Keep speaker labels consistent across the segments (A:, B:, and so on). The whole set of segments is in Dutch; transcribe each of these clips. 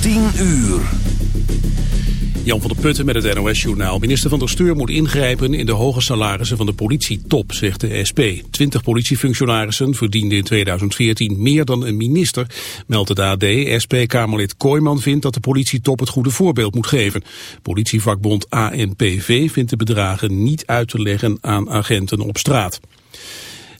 A: 10 uur.
B: Jan van der Putten met het NOS-journaal. Minister van der Steur moet ingrijpen in de hoge salarissen van de politietop, zegt de SP. Twintig politiefunctionarissen verdienden in 2014 meer dan een minister, meldt het AD. SP-Kamerlid Kooijman vindt dat de politietop het goede voorbeeld moet geven. Politievakbond ANPV vindt de bedragen niet uit te leggen aan agenten op straat.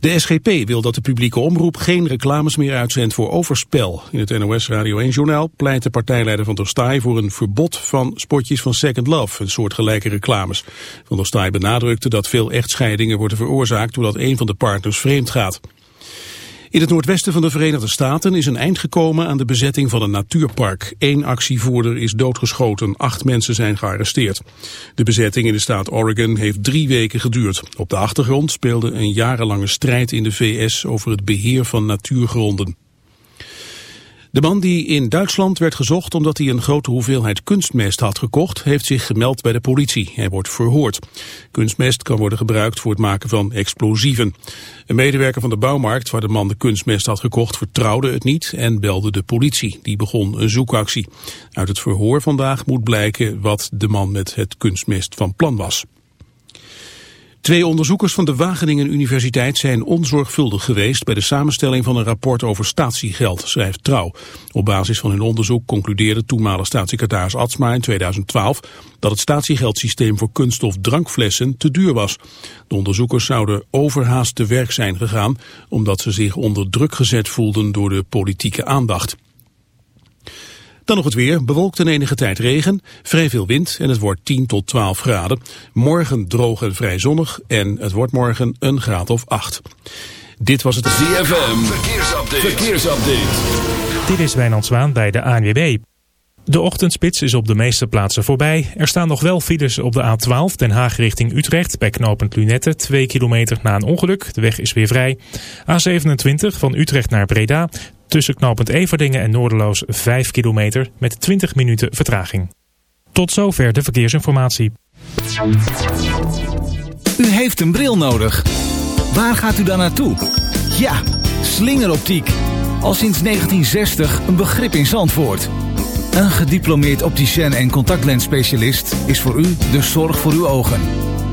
B: De SGP wil dat de publieke omroep geen reclames meer uitzendt voor overspel. In het NOS Radio 1-journaal pleit de partijleider van der Staaij voor een verbod van spotjes van Second Love, een soort gelijke reclames. Van der Staaij benadrukte dat veel echtscheidingen worden veroorzaakt doordat een van de partners vreemd gaat. In het noordwesten van de Verenigde Staten is een eind gekomen aan de bezetting van een natuurpark. Eén actievoerder is doodgeschoten, acht mensen zijn gearresteerd. De bezetting in de staat Oregon heeft drie weken geduurd. Op de achtergrond speelde een jarenlange strijd in de VS over het beheer van natuurgronden. De man die in Duitsland werd gezocht omdat hij een grote hoeveelheid kunstmest had gekocht, heeft zich gemeld bij de politie. Hij wordt verhoord. Kunstmest kan worden gebruikt voor het maken van explosieven. Een medewerker van de bouwmarkt waar de man de kunstmest had gekocht vertrouwde het niet en belde de politie. Die begon een zoekactie. Uit het verhoor vandaag moet blijken wat de man met het kunstmest van plan was. Twee onderzoekers van de Wageningen Universiteit zijn onzorgvuldig geweest bij de samenstelling van een rapport over statiegeld, schrijft Trouw. Op basis van hun onderzoek concludeerde toenmalig staatssecretaris Atsma in 2012 dat het statiegeldsysteem voor kunststof drankflessen te duur was. De onderzoekers zouden overhaast te werk zijn gegaan omdat ze zich onder druk gezet voelden door de politieke aandacht. Dan nog het weer, bewolkt en enige tijd regen, vrij veel wind en het wordt 10 tot 12 graden. Morgen droog en vrij zonnig en het wordt morgen een graad of 8. Dit was het
A: ZFM, verkeersupdate. verkeersupdate.
C: Dit is Wijnand Zwaan bij de ANWB. De ochtendspits is op de meeste plaatsen voorbij. Er staan nog wel files op de A12 Den Haag richting Utrecht bij knooppunt Lunette. 2 kilometer na een ongeluk. De weg is weer vrij. A27 van Utrecht naar Breda. Tussen knooppunt Everdingen en Noorderloos 5 kilometer met 20 minuten vertraging. Tot zover de verkeersinformatie.
D: U heeft een bril nodig. Waar gaat u dan naartoe? Ja, slingeroptiek. Al sinds 1960 een begrip in Zandvoort. Een gediplomeerd opticien en contactlensspecialist is voor u de zorg voor uw ogen.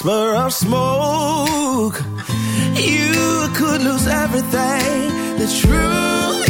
E: smell of smoke, you could lose everything. The
F: truth.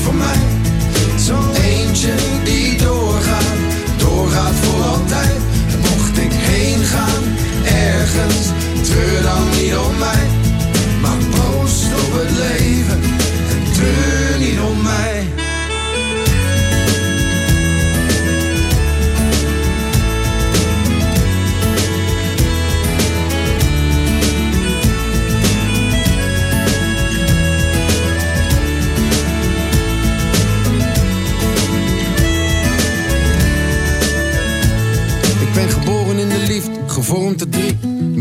G: voor mij. Zo'n eentje die doorgaat, doorgaat voor altijd. Mocht ik heen gaan, ergens, treur dan niet om mij.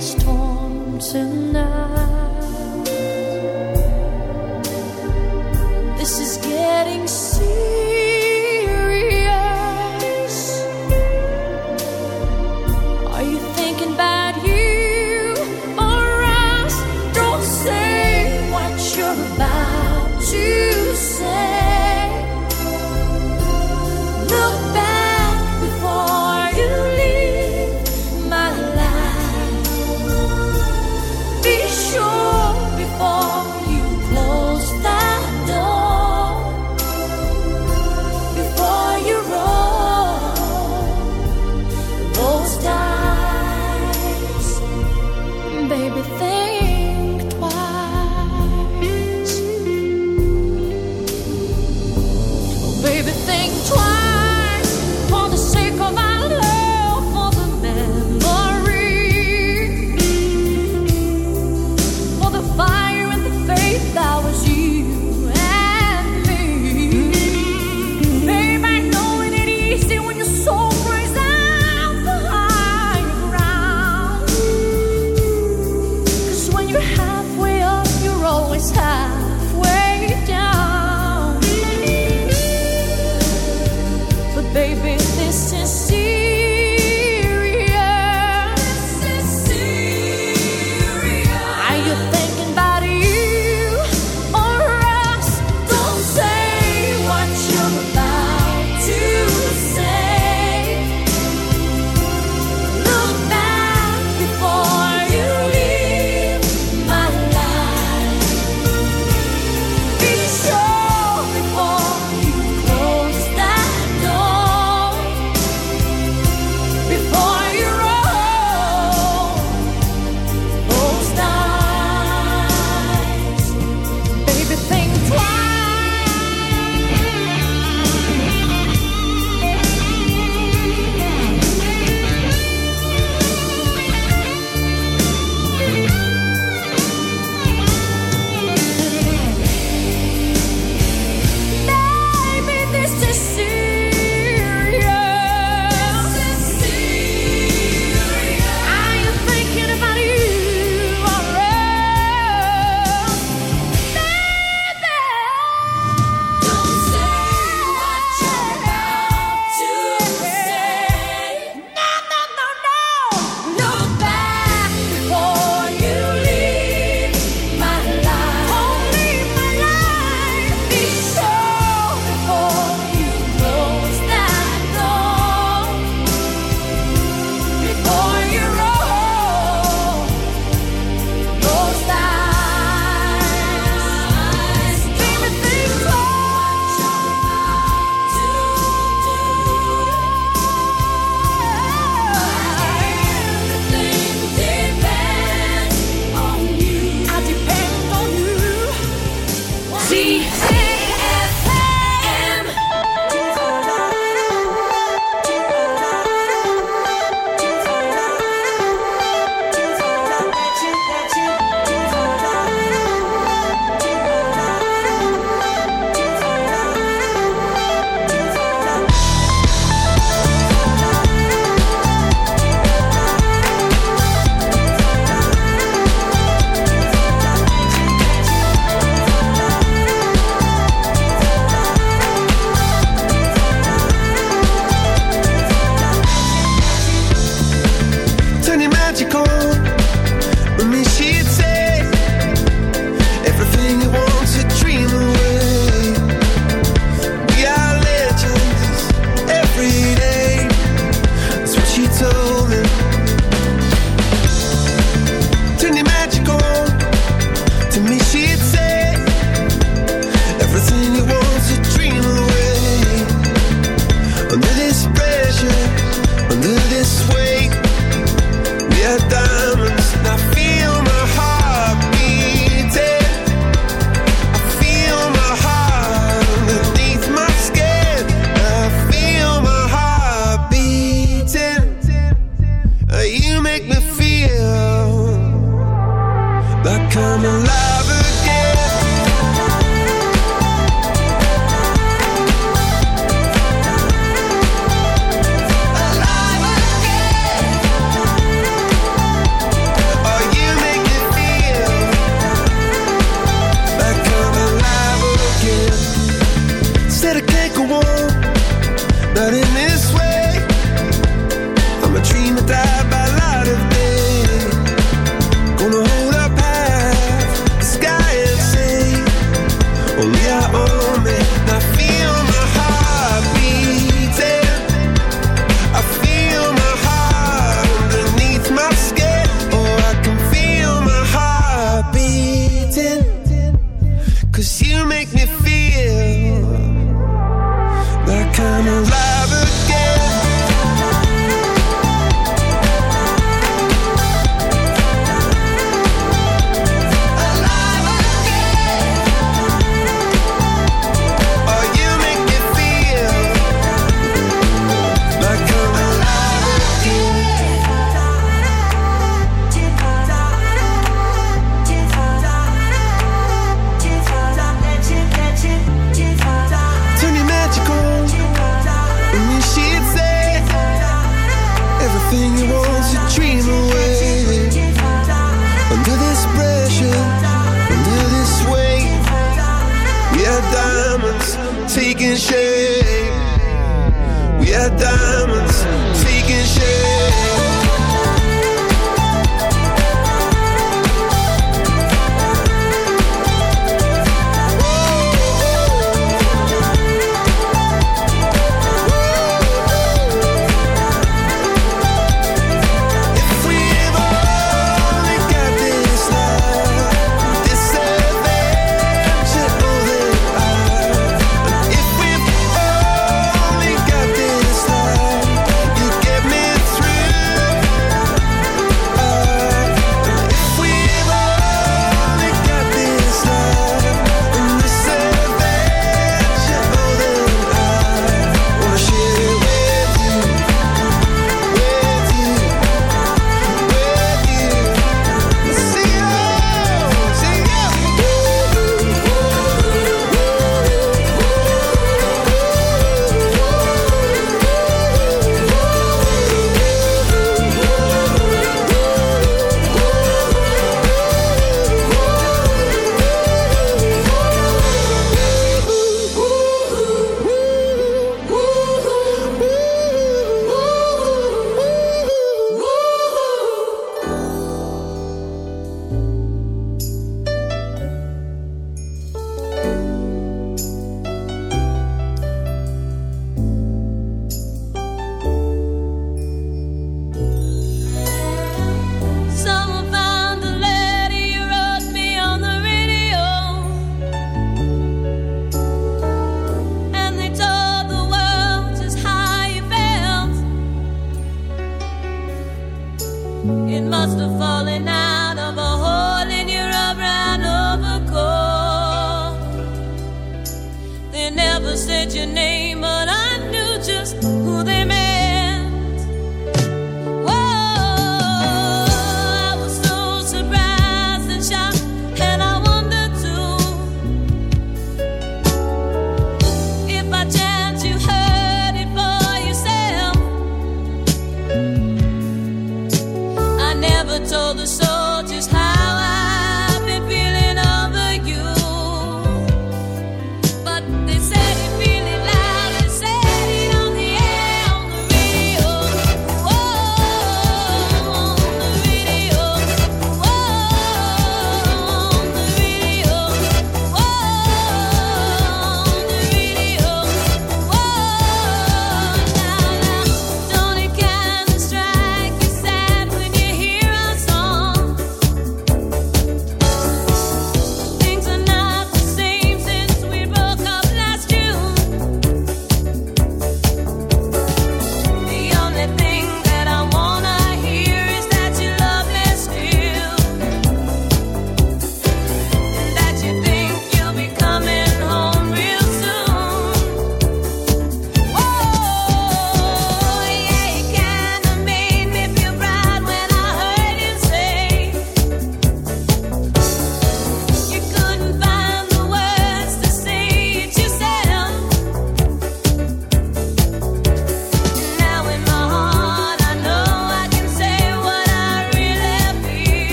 H: is torn tonight.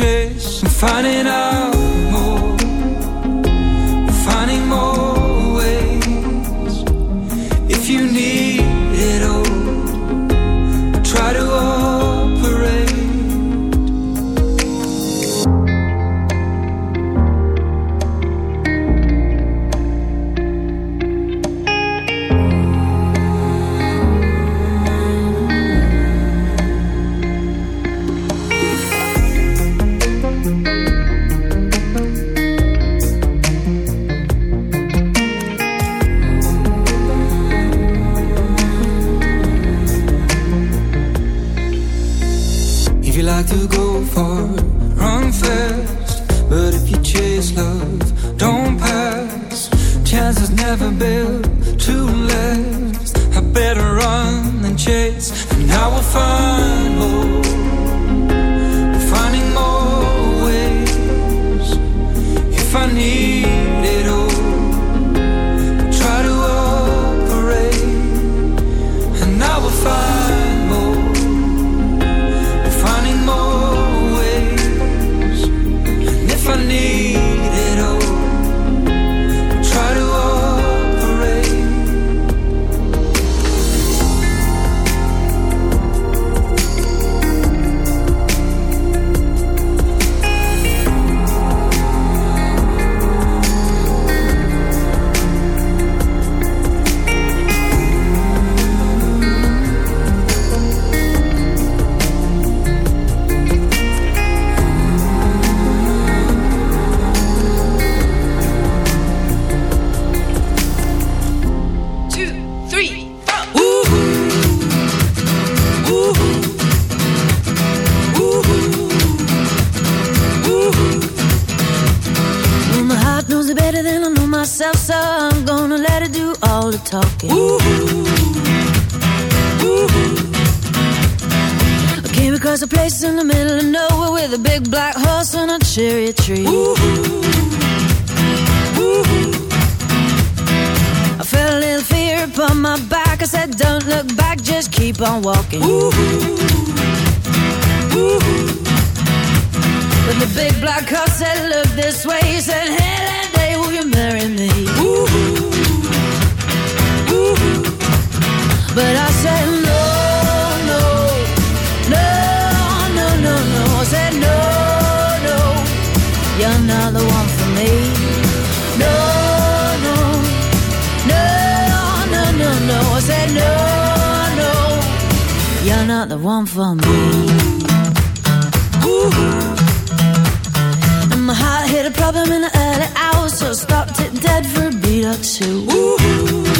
I: Chase. And finding out
J: do all the talking. I came across a place in the middle of nowhere with a big black horse and a cherry tree. I felt a little fear upon my back. I said, Don't look back, just keep on walking. But the big black horse said, Look this way. He said, Hey, But I said, No, no, no, no, no, no. I said, No, no, you're not the one for me. No, no, no, no, no, no. I said, No, no, you're not the one for me. And my heart hit a problem in the early hours, so I stopped it dead for a beat or two. But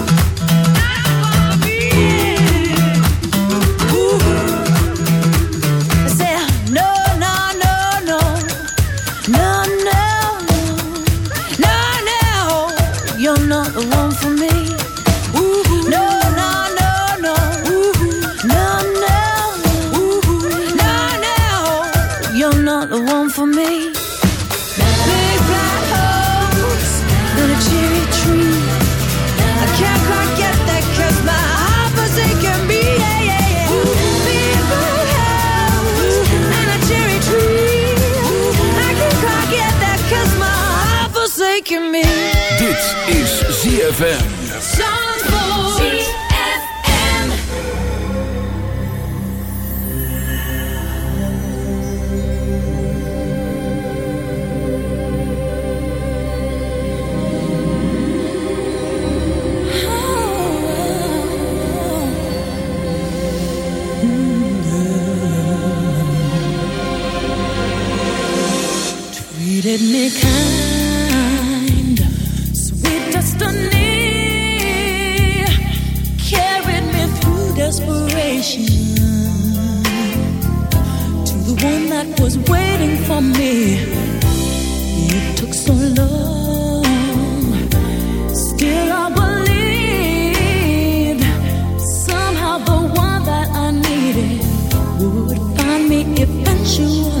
A: ZFM.
H: treated me kind that was waiting for me. It took so long, still I believe somehow the one that I needed would find me eventually.